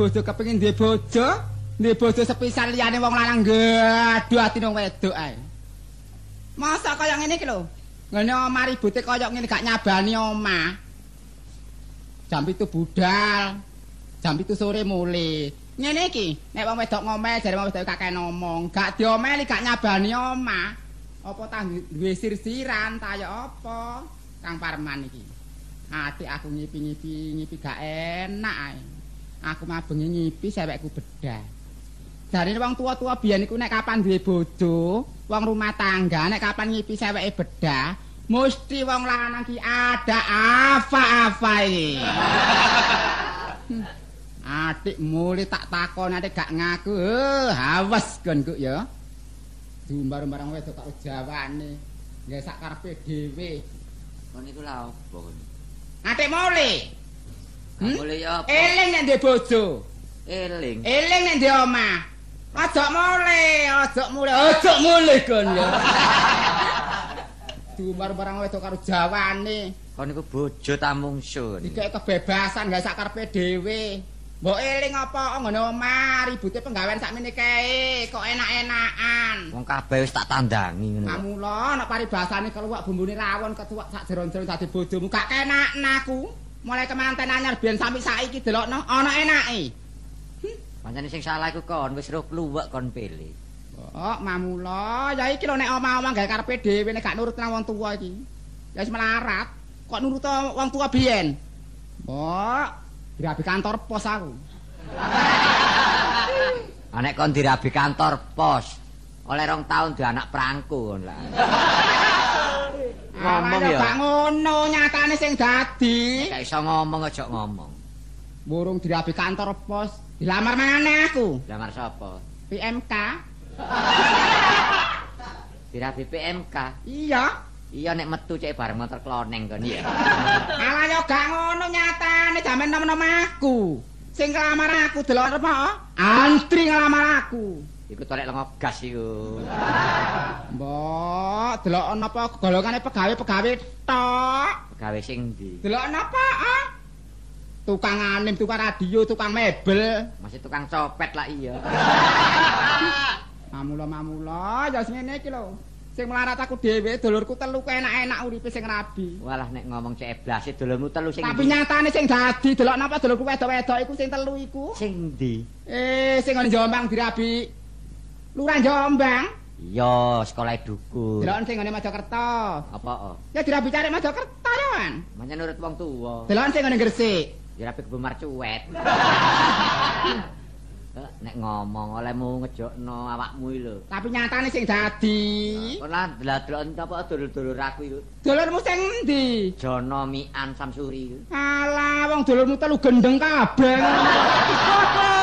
bojo kepengin duwe bojo, duwe bojo sepisan liyane wong lanang gaduh ati nang wedok ae. Masa kaya ngene iki lho. Ngene omah ribute kaya ngene gak nyabani omah. Jam itu budal. Jam itu sore mulai. Ngene iki, nek wong wedok ngomel jare wong wedok kakek ngomong, gak diomeli gak nyabani omah. Apa tah duwe sir-siran ta ya apa? Kang Parman iki. Ati aku ngipi-ngipi ngipi gak enak ae. Aku mah bengi ngipi sewekku bedah. Jarine wong tua-tua biyen iku nek kapan duwe bojo, wong rumah tangga nek kapan ngipi seweke bedah, mesti wong lanang ki ada apa-apa iki. Atik mulai tak takon atik gak ngaku, eh, hawas kon kok ya. Dumbar-barang wedok tak jawane. Nggih sak karepe dhewe. Kon iku lha opo kon? Atik mulai. Hmm? Boleh ya apa? Eling nek ndek bojo. Eling. Eling nek ndek omah. Aja mulai, aja mulai, aja mulai kon ya. Dumbar-barang wedok karo jawane. Kon iku bojo tamungsun. Dikek kebebasan gak sak karepe dhewe. Mbok eling apa ngene omah ribute penggawean sakmene kae kok enak-enakan. Wong kabeh wis tak tandangi ngono. Mamula nek paribasane keluwak bumbune rawon ketuwak sak jeron-jeron dadi bojomu gak kenak naku. Mulai kemanten anyar biyen sampe saiki delokno ana enake. Pancene sing salah iku kon wis roh kluwek kon pilih. Kok mamula ya iki lho nek omah-omah gawe karepe dhewe nek gak nurut nang wong tuwa iki. Ya wis melarat. Kok nurut wong tuwa biyen? Mbok, dirabi kantor pos aku. Anek kon dirabi kantor pos. Oleh rong tahun di anak prangku kon lah. Ngomong ya. Gak ngono nyatane sing dadi. Gak iso ngomong aja ngomong. Burung dirabi kantor pos. Dilamar maneh aku. Lamar sapa? PMK. Dirabi PMK. Iya. Iya nek metu cek bareng motor kloneng kon iya. Alah yo gak ngono nyatane jaman nom-nom aku. Sing nglamar aku delok apa? Antri nglamar aku. Iku tolek lengo gas iku. Mbok, delok napa golongane pegawe-pegawe tok. Gawe sing ndi? Delok napa? ah? Tukang anim, tukang radio, tukang mebel. Masih tukang copet lah iya. Mamula-mamula ya sing ngene iki lho. Sing melarat aku dhewe, dulurku telu enak-enak uripe sing rabi. Walah nek ngomong cek eblase dulurmu telu sing Tapi nyatane sing dadi delok napa dulurku wedok-wedok iku sing telu iku. Sing ndi? Eh, sing ngene Jombang dirabi. Lurah Jombang. Iya, sekolah dukur. Delok sing ngene Mojokerto. Apa oh? Ya dirabi cari Mojokerto ya, Man. Manya nurut wong tuwa. Delok sing ngene Gresik. Dirapi kebumar cuwet. Eh, nek ngomong olehmu ngejokno awakmu iki lho. Tapi nyatane sing dadi. Kon lah delok apa dulur-dulur aku iku. Dulurmu sing endi? Jono Mian Samsuri. Alah, wong dulurmu telu gendeng kabeh.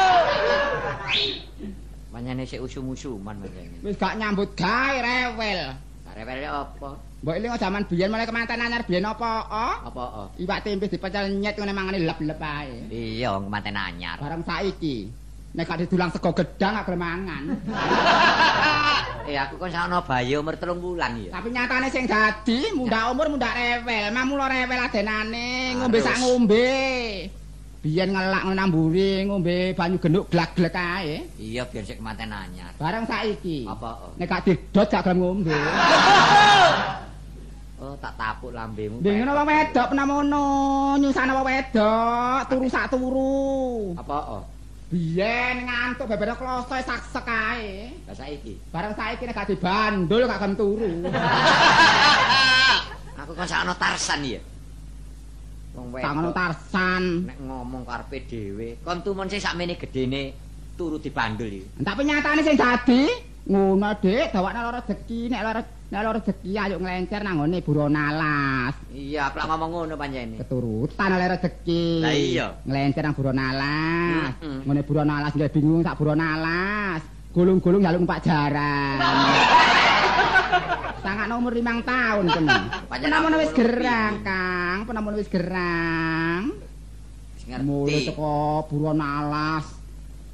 Manyane sik usum-usuman manyane. Wis gak nyambut gawe rewel. Karepere apa? Mbok eling jaman biyen mulai kemanten anyar biyen apa? Apa? Iwak tempe dipecel nyet ngene mangane lep-lep ae. Iya, kemanten anyar. Bareng saiki. Nek gak didulang sego gedang gak gelem mangan. Eh aku kon sakno bayi umur 3 bulan ya. Tapi nyatane sing dadi mundak umur mundak rewel. Mamula rewel adenane ngombe sak ngombe. Biyen ngelak nang mburi ngombe banyu genduk glak-glek ae. Iya, biar sik kemanten anyar. Bareng saiki. Apa oh? Nek gak didot gak gelem ngombe. Oh, tak tapuk lambemu. Dengen wong wedok penamono, nyusana wong wedok, turu sak turu. Apa oh? Biyen ngantuk bebere kloso sak-sak ae. Lah saiki. Bareng saiki nek gak dibandul gak gelem turu. Aku kon sakno Tarsan ya. Wong wedok. Tangono Tarsan. Nek ngomong karepe dhewe, kon tumun sing sakmene gedene turu dibandul iki. Tapi nyatane sing dadi ngono Dik, dawakne lara rezeki, nek lara nek lara rezeki ayo nglencer nang ngone buron alas. Iya, aku ngomong ngono panjene. Keturutan oleh rezeki. Lah iya. Nglencer nang buron alas. Mm-mm. Ngone buron alas nggih bingung sak buron alas. Gulung-gulung nyalung Pak Jaran. Sangat umur limang tahun kena. Pancen Penamun aku wis gerang. Kang. Penamun wis gerang. Ngerti. teko buron alas.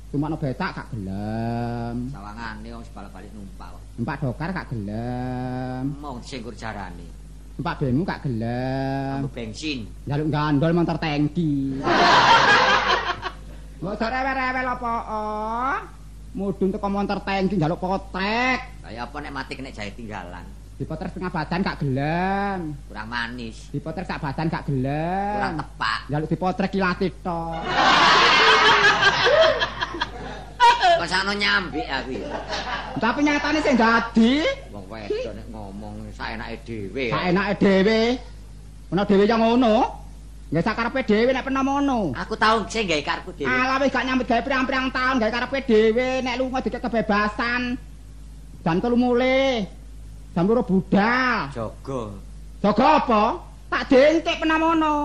Cuma no betak gak gelem. Sawangane wong balik-balik numpak. kok. Empat dokar gak gelem. Mau disingkur jarane. Empat bemu gak gelem. Ambu bensin. Jaluk gandol motor tangki. Mbok aja rewel-rewel apa? Mudun teko montor tangki njaluk potek. Kaya apa nek mati kena jahe tinggalan. Dipotek setengah badan gak gelem. Kurang manis. Dipotek sak badan gak gelem. Kurang tepak. Njaluk dipotrek kilati tok. Kok sakno nyambik aku ya. Tapi nyatane sing dadi Wong wedok nek ngomong saenake dhewe. sak enake dhewe. Ana dhewe yang ngono. Nggih sakarepe dhewe nek pena mono. Aku tau sing gawe karepku dhewe. Alah wis gak nyambut gawe pirang-pirang taun gawe karepe dhewe nek lunga dikek kebebasan. Dan telu mulih. Jam loro budal. Jaga. Jaga apa? Tak dentik pena mono.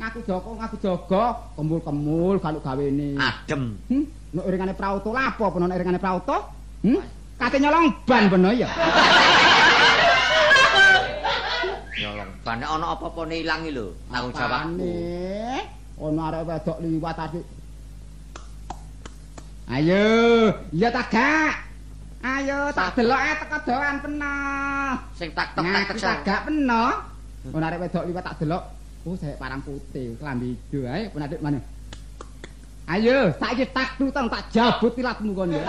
Ngaku Joko, ngaku Jogo, kemul-kemul galuk gawene. Adem. Hmm, nek iringane prauto lapo nek iringane prauto? Hmm? Kate nyolong ban beno ya. Nyolong ban nek ana apa-apa ne ilang lho. Tanggung jawabku. Apane? Ono arek wedok liwat tadi. Ayo, iya tak gak? Ayo tak delok ae teko doan peno. Sing tak tok tak tek tak gak peno. Ono arek wedok liwat tak delok. Oh, saya parang putih, kelambi ijo ae pun adik mana. Ayo, saiki tak tutang tak jabut tilatmu kon.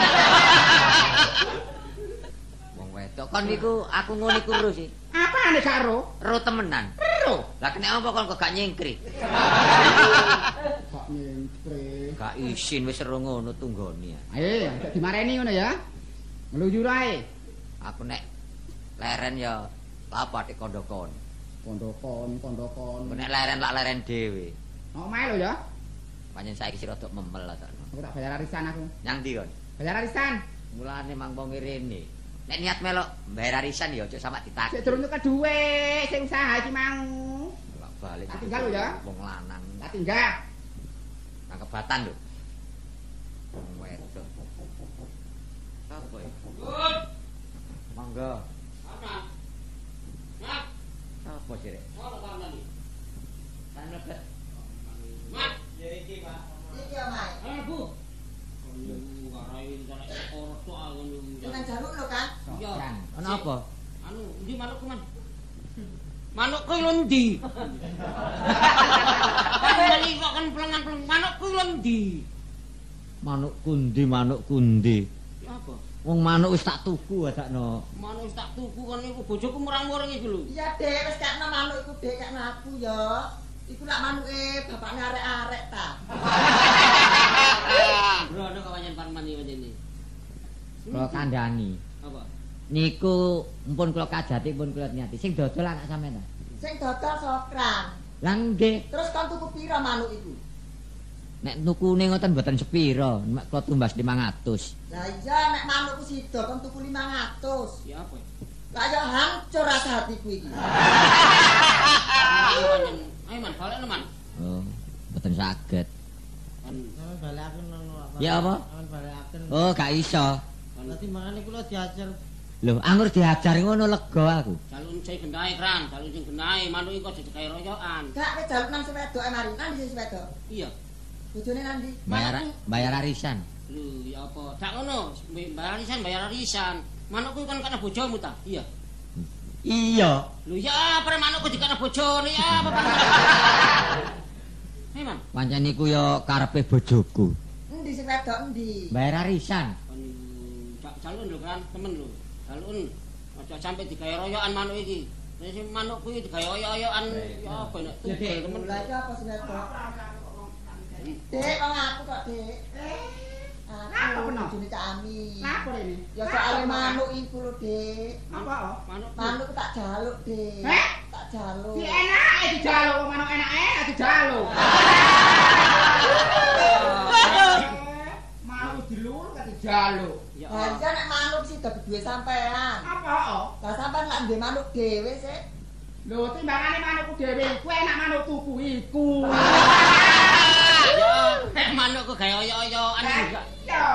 Wong wedok kon niku aku ngono iku sih. Apane karo? Ro temenan. Ero. Lah kena apa kon kok gak nyingkri? Kok nyengkre. Gak isin wis ro ngono tunggoni. Ayo, aja dimareni ngono ya. Ngeluyur ae. Aku nek leren ya apa dik kondokon. Pondokon, pondokon. Nek leren lak leren dhewe. Mau main lo ya? Pancen saiki sira tok memel lah sakno. Aku tak bayar arisan aku. Nyang ndi kon? Bayar arisan. Mulane mangko ngirene. Nek niat melok bayar arisan ya aja sama Sik ditakih. durung ke duwe, sing usaha iki mau. Bolak balik. Tak tinggal lho ya. Wong lanang Tak tinggal. nang kebatan lho. Wong wedok. Apa ya? Mangga. Apa sih rek? Kan mlebet. Iki omae. Dengan jaluk lho kan. Ana apa? Anu, ndi manukku man? Manukku lho ndi? Kan kok kan plengan-plengan manukku lho ndi? Manuk kundi, manuk kundi. Apa? Wong manuk wis tak tuku adakno. Manuk wis tak tuku kan iku bojoku murang-muring iki lho. Iya, Dek, wis kakno manuk iku, Dek, kakno aku ya. Iku lak manuke bapakne arek-arek ta. Bro, ana kawanyen parmani pancen iki. Kula kandhani. Apa? Niku mumpun kula kajati pun kula niati. Sing dodol anak sampean ta? Sing dodol sokran. Lah nggih, Terus kon tuku pira manuk iku? nek tukune ngoten mboten sepira, mek kula tumbas 500. Lah iya nek manukku sida kon tuku 500. Ya apa? Lah ya hancur rasa hatiku iki. Ayo pancen. Ayo man, balekno man. Oh, mboten saged. Kan Ya apa? Oh, gak iso. Dadi makane kula diajar Lho, anggur diajar ngono lega aku. jalun sing gendahe kran, jalun sing gendahe manuk iki kok dadi royokan. Gak kowe jaluk nang sewedoke mari. Nang sing wedok. Iya. Bojone nang ndi? Bayar bayar arisan. Lho, ya apa? Dak ngono, bayar arisan, bayar arisan. Manukku kan kana bojomu ta? Iya. Iya. Lho ya apa manukku dikana bojone ya apa Pak? Hei man, Pancen niku ya karepe bojoku. Endi sing wedok endi? Bayar arisan. jalun lho kan, temen lho. Jalun aja sampe digawe royokan manuk iki. Nek sing manuk kuwi digawe oyo-oyokan ya apa nek temen. Lah iki apa sing wedok? Dek, wong aku kok, Dek. Kena? Cak Ami. Napa? Ya soal manuk iku lho, Dek. Apa? oh? Manuk Manuk tak jaluk, Dek. Heh? Tak jaluk. Si enake dijaluk, wong manuk enake gak dijaluk. Mau dilur gak dijaluk. Ya. Lah iya nek manuk sih dadi duwe sampean. Apa? oh? Lah sampean lak duwe manuk dhewe sih. Lho timbangane manukku dhewe iku enak manuk tuku iku. Nek manukku gawe oyo-oyokan Lah juga. iya.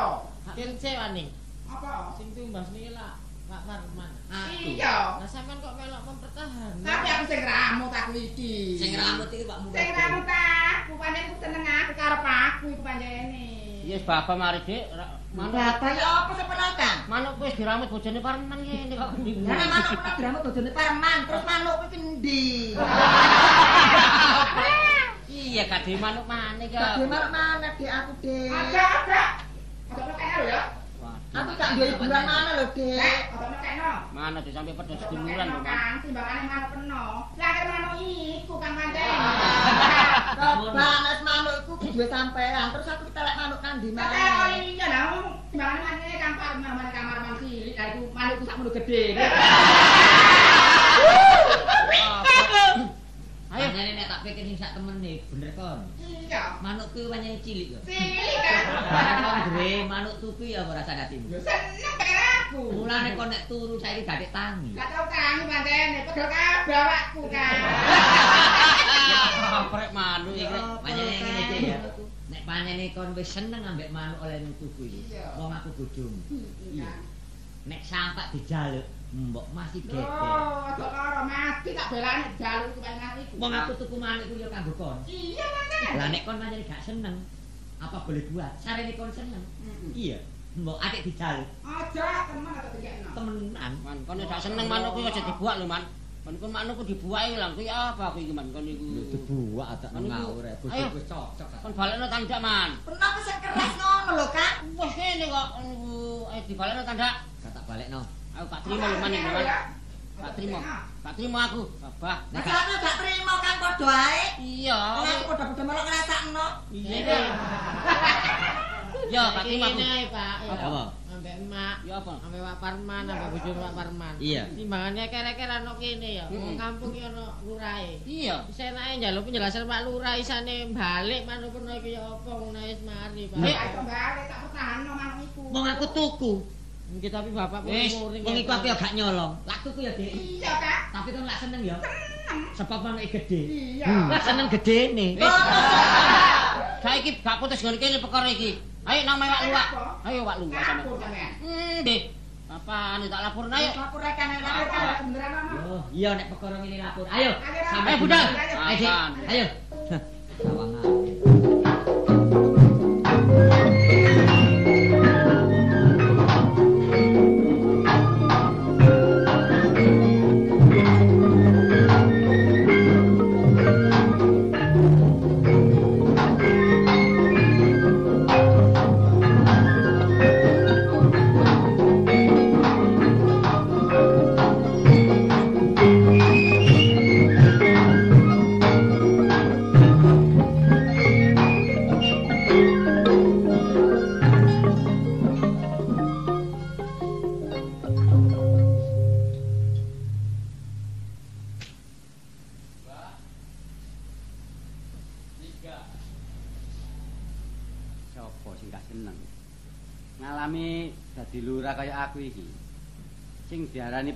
Ken sewani Apa? sing tumbas niki lah Pak Farman. Iya. Lah sampean kok melok mempertahankan. Tapi aku sing ramut aku iki. Sing rambut iki Pak Sing ramut aku pancen aku seneng aku karep aku iku pancene. Yes, bapak mari Dik, manuk Bapak ya apa sepenakan? manukku wis diramut bojone Parman ngene kok. Lah nek manuk pernah diramut bojone Parman, terus manuk kuwi endi? Iya, kadhe manuk maneh. Gak duwe marek mana Dek aku Dek. Ada, ada. Ada lho ya. Aku gak duwe hiburan mana lho Dek. Ada nekekno. Mana tuh sampai pedes seduluran lho. Kang, timbangane manuk peno. Lah kene manuk iku Kang Manten. Nek manuk iku duwe sampean, terus aku telek manuk Kata mana. oh iya lah, timbangane manuk Kang Parman, manuk kamar man cilik. Lah iku manukku sak mundu gedhe. Ayo. Panjane nek tak pikir sing sak temene bener kon. Iya. Manuk kuwi panjane cilik kok. Cilik kan. Gre manuk tuku ya ora atimu. Yo seneng aku. Mulane kon nek turu saiki gadek tangi. Gak tau kangen Manten, pegel kabeh awakku kan. Kaprek manuk iki. Panjane ngene iki ya. Nek panjane kon wis seneng ambek manuk oleh tuku iki. Wong aku bojomu. Iya. Nek sampak dijaluk, mbok masih Oh, gede. aja karo mati tak belani ku pengen iku. Wong aku tuku manuk ku ya kanggo kon. Iya, Manten. Lah nek kon panjane gak seneng, apa boleh buat? Sarene kon seneng. Iya. Mbok atik dijaluk Aja temen atau dikekno. temenan. Man, kon gak seneng manuk kuwi aja dibuak lho, Man. Man kon manukku dibuaki lah kuwi apa kuwi iki, Man? Kon iku. Dibuak tak Anu, ngawur ayo. Bojoku cocok. Kon balekno tandak, Man. Pernah pesen keras ngono lho Kak. Wah, kene kok niku ayo dibalekno tandak. Gak tak balekno. Aku gak terima lho, Man iki, Man. Gak terima. Gak terima aku. Babah. Nek gak aku gak terima kan padha ae. Iya. Aku padha-padha melok ngrasakno. Iya. Ya, gak terima aku. Ini Pak. Apa? Ambek emak. Ya apa? Ambek Pak Parman, ambek bojo Pak Parman. Iya. Timbangannya kere-kere ana kene ya. Wong kampung ki ana lurahe. Iya. Wis enake njaluk penjelasan Pak Lurah isane balik manuk peno iki ya apa ngono wis mari Pak. Nek iso balik tak pertahanno manuk iku. Wong aku tuku. Iki tapi bapak Wis, muring. Wong iku aku ya gak nyolong. Lak tuku ya, Dik. Iya, Kak. Tapi kon lak seneng ya. Sebab manuke gede. Iya. Lak seneng gedene. Wis. Saiki gak putus ngene kene perkara iki. Ayo nama Wak Luwak. Ayo Wak Luwak sampe. Lapor sampean. Hmm, Dek. Apaan tak laporin ayo. Lapor rek kan Lapor lapor kan beneran ana. Yo, iya nek perkara ngene lapor. Ayo. Sampai Ayo, budal. Ayo, Dik. Ayo. Sawangan.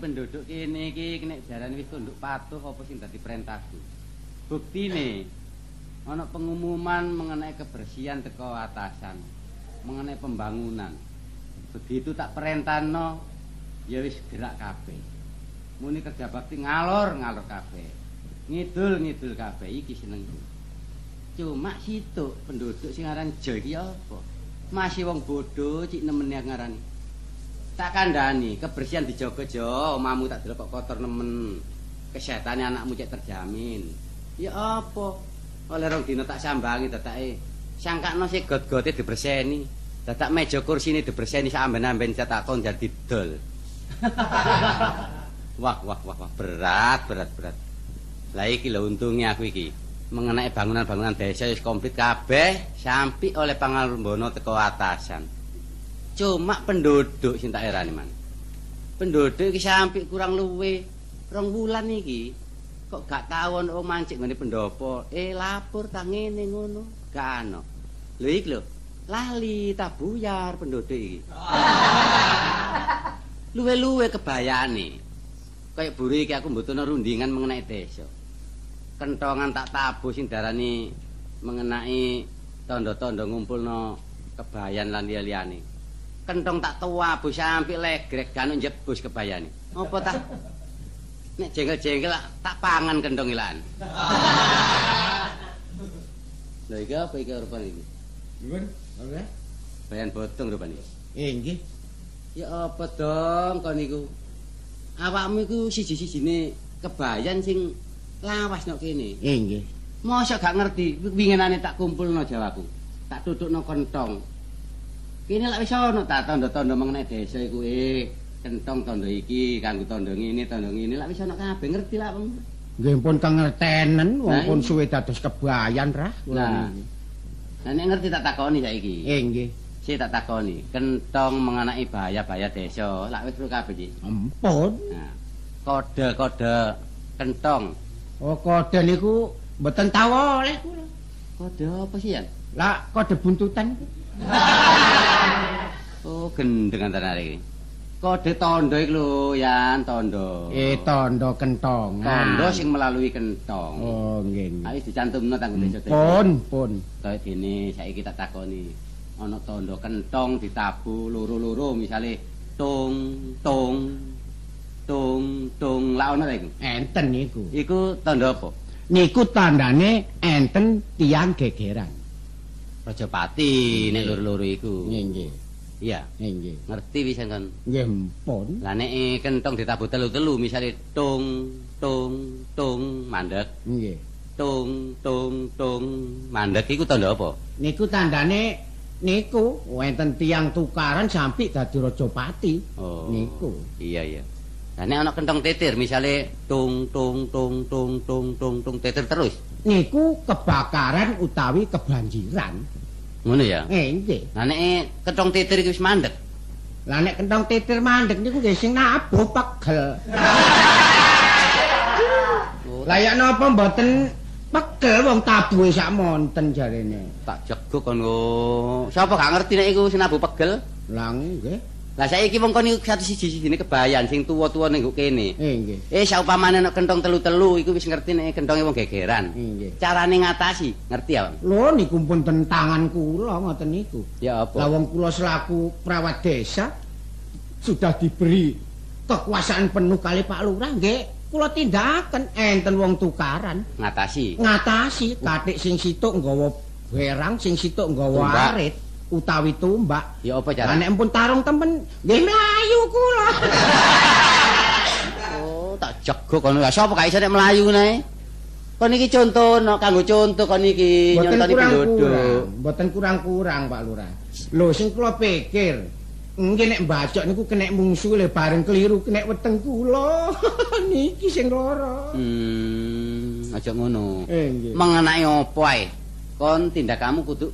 Penduduk kene iki nek diarani wis tunduk patuh apa sing dadi perintahku. Buktine ana pengumuman mengenai kebersihan teko atasan, mengenai pembangunan. Begitu tak perintahno ya wis gerak kabeh. Muni kerja bakti ngalor ngalor kabeh. Ngidul ngidul kabeh iki senengku. Cuma situ penduduk sing aran Jo iki apa? Masih wong bodoh cik nemeni ngarani. Tak kandhani, kebersihan dijaga Jo, omamu tak delok kotor nemen. Kesehatane anakmu cek terjamin. Ya apa? Oleh rong dina tak sambangi dadake. Sangkakno sik got-gote diberseni. Dadak meja kursine diberseni sak amben-amben tak kon jadi dol. wah, wah, wah, wah, berat, berat, berat. Lah iki lho untungnya aku iki. Mengenai bangunan-bangunan desa wis komplit kabeh sampai oleh pangalbono teko atasan. Cuma penduduk sing tak erani man. Penduduk iki sampai kurang luwe rong wulan iki. Kok gak tau ono wong mancik ngene pendopo. Eh lapor ta ngene ngono. Gak ono. Lho iki lho. Lali tak buyar penduduk iki. Luwe-luwe kebayane. Kayak buri iki aku mbutuhno rundingan mengenai desa. kentongan tak tabuh sing darani mengenai tondo-tondo ngumpulno kebayan lan liya-liyane. Kentong tak tuwabuh sampe legrek ganu njebus kebayane. Apa tak nek jengkel-jengkel tak pangan kentong ilan. Lha iki apa iki rupane iki? Nuwun. Oke. Bayan botong rupane. Eh nggih. Ya apa dong kon niku? Awakmu iku siji-sijine kebayan sing lawas nok kene. Eh nggih. Mosok gak ngerti, winginane tak kumpulno Jawaku. Tak tutukno kentong. Kene lak wis ana ta tanda-tanda mengenai desa iku eh kentong tanda iki kanggo tanda ngene tanda ngene lak wis ana kabeh ngerti lak. Nggih pun kengertenen wong pun suwe dados kebayan rah. Nah. Lah nek ngerti tak takoni saiki. Eh nggih. Si tak takoni, kentong mengenai bahaya-bahaya desa lak wis kabeh iki. Ampun. Nah, kode-kode kentong. Oh kode niku mboten tau oleh kula. Kode apa sih ya? Lah kode buntutan iku. Oh, gendeng antara iki. Kode tondo iki lho, Yan, tondo. Eh tondo kentong. tondo sing melalui kentong. Oh nggih. Ayo dicantumno tanggo desa desa. Pun pun. Kaya dene saiki tak takoni. Ana tondo kentong ditabu loro-loro misale tung tung tung tung la ono iku. Enten niku. Iku tondo apa? Niku tandane enten tiang gegeran. Rajapati nek loro-loro iku. Nggih nggih. Iya, Nggih. ngerti wis kan. Nggih pun. Lah nek kentong ditabuh telu-telu misale tung tung tung mandek, Nggih. tung tung tung mandek iku tanda apa? Niku tandane niku wonten tiang tukaran sampai dadi Rajapati. Oh. Niku. Iya iya. Lah nek ana kentong tetir misale tung tung tung tung tung tung tung tetir terus. Niku kebakaran utawi kebanjiran. Ngono ya. Eh nggih. Lah nek kentong tetir iki wis mandek. Lah nek kentong titir mandek niku nggih sing nabuh pegel. Lah ya napa mboten pegel wong tabuhe sak monten jarene. Tak jeguk kon kok. Sapa gak ngerti nek iku sinabu pegel? Lah nggih. Lah saiki wong kon iku satu siji-sijine kebayan sing tuwa-tuwa ning nggo kene. Eh nggih. Eh saupamane nek kentong telu-telu iku wis ngerti nek kentonge wong gegeran. Nggih. Carane ngatasi, ngerti ya? Bang? Lho niku pun tentangan kula ngoten niku. Ya Lah apa? wong kula selaku perawat desa sudah diberi kekuasaan penuh kali Pak Lurah nggih kula tindakaken enten wong tukaran Ngatasi. ngatasi katik sing situk nggawa berang sing situk nggawa arit utawi tumbak Ya apa Lah carane? nek empun tarung temen nggih mlayu kula Oh, tak jeguk kono. Lah sapa iso nek mlayu ngene? Kon iki contoh no, kanggo contoh kon iki nyontoni penduduk. mboten kurang-kurang Pak Lurah. Lho sing kula pikir, nggih nek mbacok niku kenek mungsu le bareng keliru kenek weteng kula. Niki sing lara. Hmm, aja ngono. Eh. Mengenai apa ae? Kon tindakanmu kudu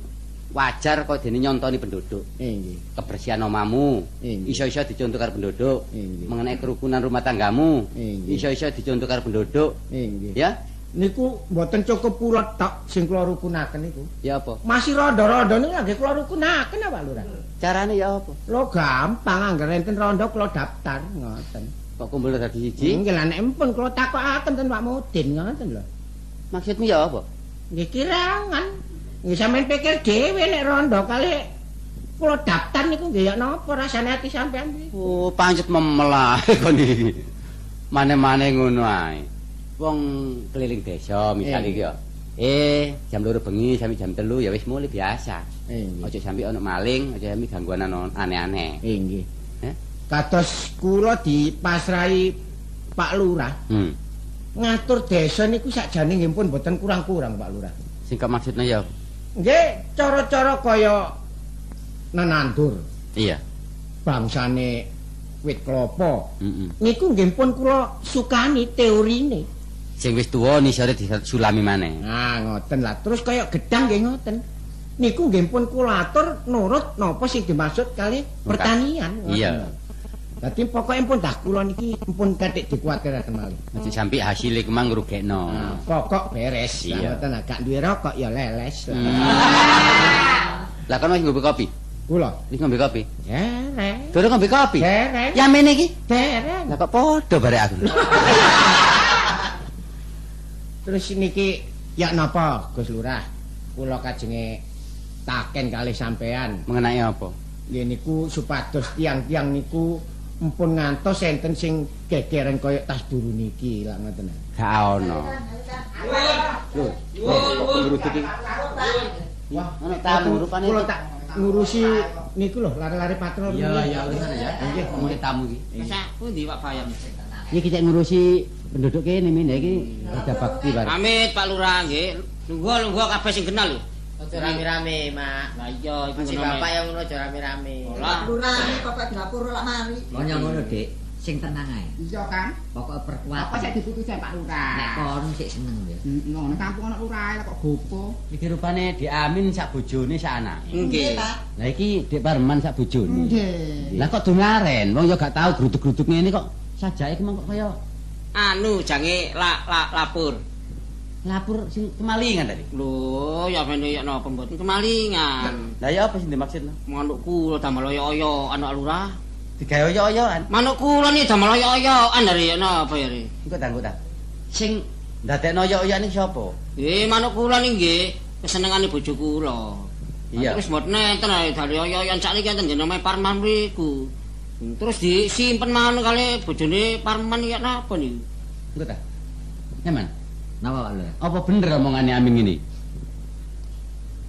wajar kok dene nyontoni penduduk. Nggih. Kebersihan omamu, iso-iso dicontoh karo penduduk. Iya. Mengenai kerukunan rumah tanggamu, iso-iso dicontoh karo penduduk. Nggih. Ya? Niku mboten cukup kula tok sing kula rukunaken niku. Ya apa? Masih rada-rada niku lagi kula rukunaken apa Lurah? Carane ya apa? Lho gampang angger enten randa kula daftar ngoten. Kok kumpul dadi siji? Nggih lah nek empun kula takokaken ten Pak Mudin ngoten lho. Maksudmu ya apa? Nggih kirangan. Nggih sampean pikir dhewe nek rondo kali kula daftar niku nggih ya napa rasane ati sampean iki. Oh, pancet memelah kon iki. Mane-mane ngono ae. Wong keliling desa Eh. iki ya. Eh, jam 2 bengi sampai jam 3 ya wis mulai biasa. Eh Aja sampai ono maling, aja sampai gangguan aneh-aneh. Eh nggih. Eh? Kados kula dipasrahi Pak Lurah Hmm. ngatur desa niku sakjane nggih pun mboten kurang-kurang Pak Lurah. Sing maksudnya ya? Nggih cara-cara kaya nenandur Iya. bangsane wit klapa. Heeh. Niku nggih pun kula sukani teorine. Sing wis tuwa nisore disulami maneh. Nah, ngoten lah. Terus kaya gedang nggih ngoten. Niku nggih pun kula atur nurut napa sing dimaksud kali pertanian. Iya. Dadi pokoke pun dah kula niki pun katik dikuwatiraken malih. Aja sampai hasilnya kemang ngrugekno. Nah, pokok beres. Ngoten agak duwe rokok ya leles. lah. Lah kan wis ngombe kopi. Kula Wis ngombe kopi. dereng. Durung ngombe kopi. Dereng. Ya mene iki. Dereng. Lah kok padha bare aku. Terus niki ya napa Gus Lurah? Kula kajenge taken kalih sampean. Mengenai apa? Nggih niku supados tiang-tiang niku mpun ngantos enten sing gegeren kaya tas buru niki lah ngoten. Gak ono. Lho, ngurus iki. Wah, Ono tamu rupane. Kula tak ngurusi niku lho lari-lari patrol. Iya, iya, urusan ya. Nggih, Ngomong tamu iki. Masa pundi Pak Bayam? Iki kita ngurusi penduduk kene mene iki ada bakti bareng. Amit Pak Lurah nggih. Lungguh-lungguh kabeh sing kenal lho. Aja rame-rame, Mak. Lah iya iku Masih ngono. bapak yang ngono aja rame-rame. Lah. Lurah iki bapak dapur lak mari. Kaya ngono, Dik. Sing tenang ae. Iya kan? Pokoke perkuat. Apa sik diputusi Pak Lurah? Nek kono sik seneng ya. Ngono kampung ana lurah lah kok gopo. Iki rupane Dik Amin sak bojone sak anake. Nggih. Pak. Lah iki Dik Parman sak bojone. Nggih. Lah kok dongaren, wong ya gak tau gruduk-gruduk ngene kok sajake kemang kok kaya Anu jange la, la, lapur. Lapur sing kemalingan tadi. Lho, ya mene ya napa mboten kemalingan. Lah ya apa sing dimaksudno? Manuk kula damel oyo-oyo anak lurah. Digawe oyo-oyoan. Manuk kula ni damel oyo-oyoan dari ya napa ya ri. Engko tanggo ta. Sing ndadekno oyo-oyoan iki sapa? Eh manuk kula ni nggih kesenengane bojo kula. Iya. Terus mboten nenten ae dari oyo-oyoan sakniki enten jenenge Parman mriku. Terus disimpen mangan kali bojone Parman ya napa niku. Engko ta. Nyaman. Napa Pak Lur? Apa bener omongane Amin ini?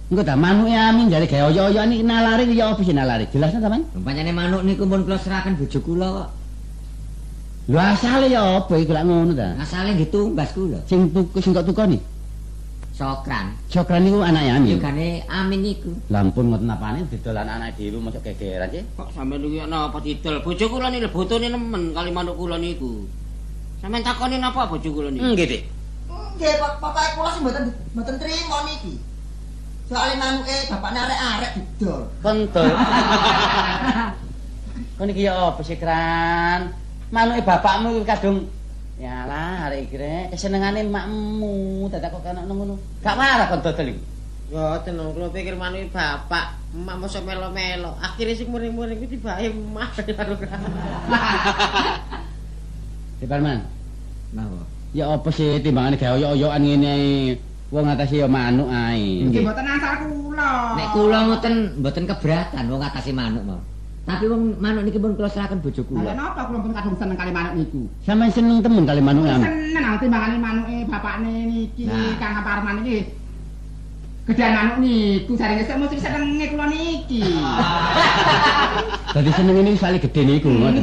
Engko ta manuke Amin jare gawe oyo-oyoan iki nalare ya apa sih nalare? Jelasno ta, Man? Rumpanyane manuk niku pun kula serahkan bojo kula kok. Lho asale ya apa iku lak ngono ta? Asale nggih tumbas kula. Sing tuku sing kok tukoni? Sokran. Cokran niku anake Amin. Yogane Amin iku. Lampun ngoten apane didolan anak dhewe mosok gegeran sih. Kok sampeyan niku napa didol? Bojo kula ni lebotone nemen kali manuk kula niku. Sampeyan takoni napa bojo kula niku? Nggih, Dik. Nggih, Pak, bapak kula sing mboten mboten trimo niki. Soale manuke bapakne arek-arek didol. Kentul. Kon iki ya apa sih kran? Manuke bapakmu iku kadung Yalah, arek iki rek kesenengane makmu, dadak kok kana ngono. Gak marah kon dodol iki. Ya tenang, kula pikir manuke bapak, emak mosok melo-melo. Akhire sing muring-muring iki tibae emak karo Di Parman. Napa? Ya apa sih timbangane gawe oyo-oyoan ngene wong ngatasi ya manuk ae. Nggih mboten asal kula. Nek kula ngoten mboten keberatan wong ngatasi manuk mau. Tapi wong manuk niki pun kula serahkan bojo Lah kula. napa kula pun kadung seneng kali manuk niku? Sampeyan seneng temen kali manuk Amin. Seneng aku timbangane manuke bapakne niki Nah. Kang Parman iki. Gedean manuk niku sareng esuk mesti senenge kula niki. Dadi seneng ini sale gede niku ngoten.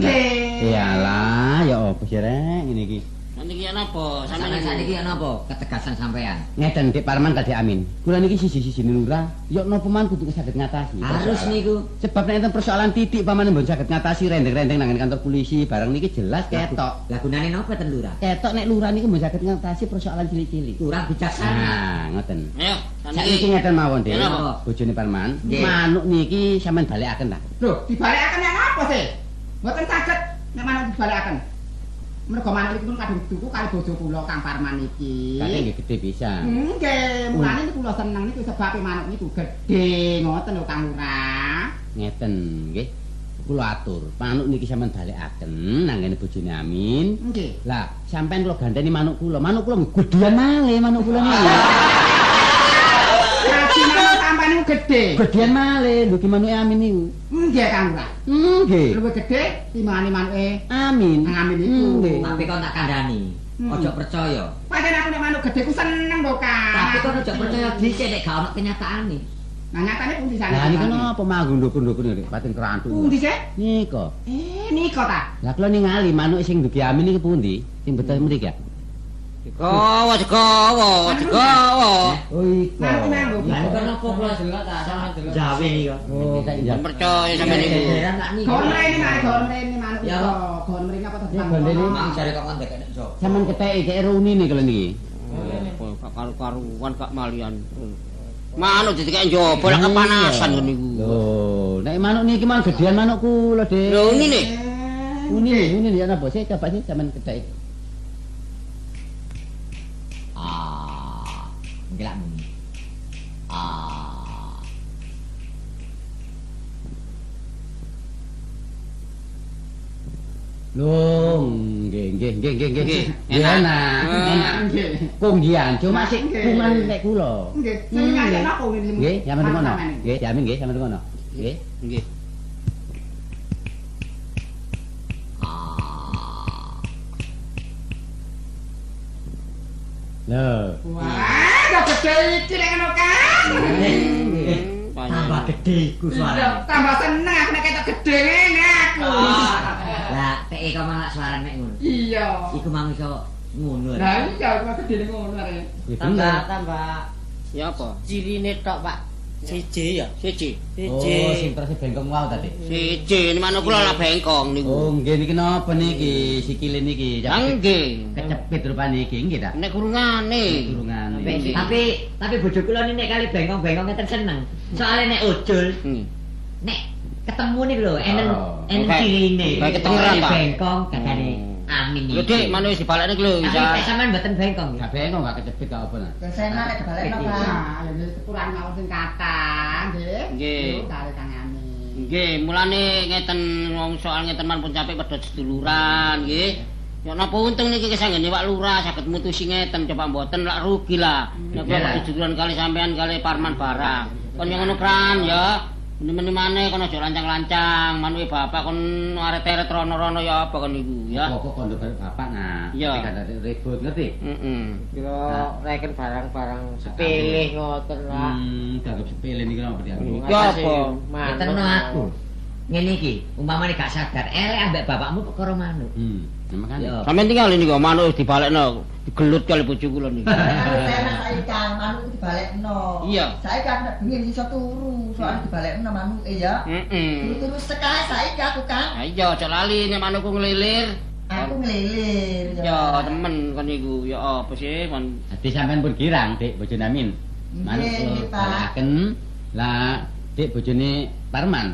Iyalah, ya apa sih rek ngene iki. Niki ya napa? Sampeyan Sampeyan sakniki napa ketegasan sampean? Ngeten Dik Parman tadi Amin. Kula niki siji-siji lurah, ya napa man kudu saged ngatasi. Harus niku. Sebab nek enten persoalan titik pamane mbon saged ngatasi rendeng-rendeng nang kantor polisi, barang niki jelas ketok. Lah gunane napa ten lurah? Ketok nek lurah niki mbon saged ngatasi persoalan cilik-cilik. Kurang bijaksana. Nah, ngoten. Ayo, Saiki saniki. ngeten mawon, Dik. Bojone Parman, manuk niki sampean balekaken ta? Lho, dibalekaken nek napa sih? Mboten saged nek manuk dibalekaken. Mergo manuk iki pun kadung tuku kali bojo kula Kang Parman iki. Kate nggih gede bisa. Nggih, mulane niku kula seneng niku sebabe manuk niku gedhe ngoten lho Kang Lurah. Ngeten nggih. Kula atur, manuk niki sampean balekaken nang bojone Amin. Nggih. Lah, sampean kula ganteni manuk kula. Manuk kula gedhean malih manuk kula niki. gedhe. Gedhean malih lho ki manuke Amin niku. Nggih Kang Lurah. Nggih. Luwih gedhe timbangane manuke Amin. Nang Amin iku. Nggih. Tapi kok tak kandhani. Ojo percaya. Pancen aku nek manuk gedhe ku seneng lho Kang. Tapi kok ojo percaya dhisik nek gak ono kenyataane. Nah nyatane pundi sana? Lah niku napa manggung ndukun-ndukun niki pating kerantu. Pundi sih? Nika. Eh, nika ta. Lah kula ningali manuk sing dugi Amin niki pundi? Sing betul mriki ya? Digawa, digawa, digawa. Oh iku. Nanggo. Lah kok napa kula delok ta sama delok. Iki kok. Oh, Jangan percaya tak niku. Gon mrene mak, gon mrene manuk Ya, iku. Pak. Gon mrene apa to? Ya, mrene. Mang jare kok ndek nek jok. Sampeyan keteki kaya runi nih kalau niki. Oh, Kok karu-karuan kak malian. Manuk didikek njaba lak kepanasan ngono niku. Loh, nek manuk niki mang gedean manuk kula, Dik. Lho ini nih. Uni, uni ya napa sih? Coba sih sampean keteki. Ah. Ngelak muni. Ah. Loh, nggih, nggih, nggih, nggih, nggih. Nggih, Nggih, enak. enak. Hmm. Enak. Nggih. Kunggian, cuma sik Nggih. kuman nek kula. Nggih, seneng aja napa ngene. Nggih, sampean ngono. Sampeyan. Nggih, jamin nggih, sampean ngono. Nggih. Loh. Wah, kok gedhe iki nek ngono kan. Eh, Banyak. tambah gede iku Iya, suarane. tambah seneng aku nek ketok gedhe ngene aku. Lah, teke kok malah suarane nek ngono. Iya. Iku mang iso ngono. Lah iya kok gedhe ngono arek. Tambah, tambah. Ya apa? Cirine tok, Pak. Siji ya. Siji. Oh, Siji. sing terus bengkong wow tadi. Siji ini manuk kula lah bengkong niku. Oh, nggih niki napa niki sikile niki? Ya nggih. Kecepit rupane iki nggih ta? Nek kurungane. Turungan. Nggih. Tapi tapi bojo kula nek kali bengkong-bengkong ngeten seneng. Soale nek ojol Hmm. nek ketemu nih lho enen Oh. enen kayak ketengeran, Soale Pak. bengkong gagane Hmm. Amin Lho Dik, manuk wis dibalekne iki lho. Nek sampean mboten bengkong. Gak bengkong gak kecepit gak apa nah. Dan saya narik kebalik no, Pak. Wis kurang mau sing katang, nggih. Nggih. Lho, kare tangane. Nggih, mulane ngeten wong soal ngeten man pun capek pedhot seduluran nggih. Ya napa untung niki kesanggene Pak Lurah saged mutusi ngeten coba mboten lak rugi lah. Nek kula kok seduluran kali sampean kali Parman barang. Kon yang ngono kan ya. Meni-meni maneh kon aja lancang-lancang, manuke bapak kon arek-arek rono-rono ya apa kon niku ya. Pokok karo bapak nah. Iya. Ada ribut ngerti? Heeh. Kira reken barang-barang sepele ngoten lah. Hmm, dianggap sepele niki napa dianggap? Ya apa? Keteno aku. Ngene iki, umpamane gak sadar elek ambek bapakmu perkara manuk. Hmm, Sampeyan tinggal ini kok manuk wis dibalekno, digelut kali bojo kula niki. Kalau saya kan manuk. Iya. Saya nak bingin iso turu, soalnya dibalik no manuk eh ya. Heeh. Turu-turu sekali saya aku kan. Ayo aja lali nek manukku ngelilir. Aku ngelilir. Ya temen kan niku ya apa sih kon Dadi sampean pun girang, Dik, bojone Amin. Manuk lah Dik bojone Parman.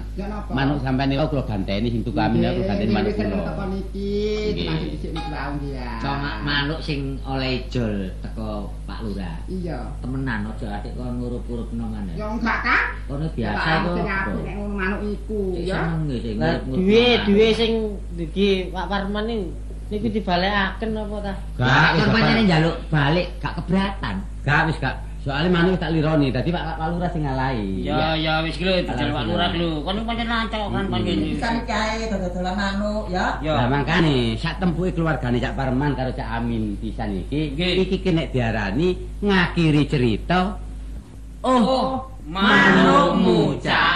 Manuk sampean niku kula ganteni sing tuku Amin aku ganteni manuk Nggih, kula. teko niki, Nggih. dhisik niku ya. Cok ma- manuk sing oleh jol teko Pak Lurah. Iya. Temenan aja atik kon ngurup-urupno maneh. Ya enggak kan? Kono biasa kok. apik nek ngono manuk iku ya. Seneng sing duwe duwe sing iki Pak Parman niku niku dibalekaken apa ta? Gak, pancene Bapak. njaluk balik gak keberatan. Gak wis gak. Soalnya manuk tak lironi, tadi Pak Lurah sing ngalahi. Ya ya wis lho dijal Pak Lurah lho. Kon pancen lancok kan pancen. Bisa nikahe dodol-dodolan manuk ya. Lah mangkane sak tempuke keluargane Cak Parman karo Cak Amin pisan iki, iki ki nek diarani ngakhiri cerita Oh, manukmu cak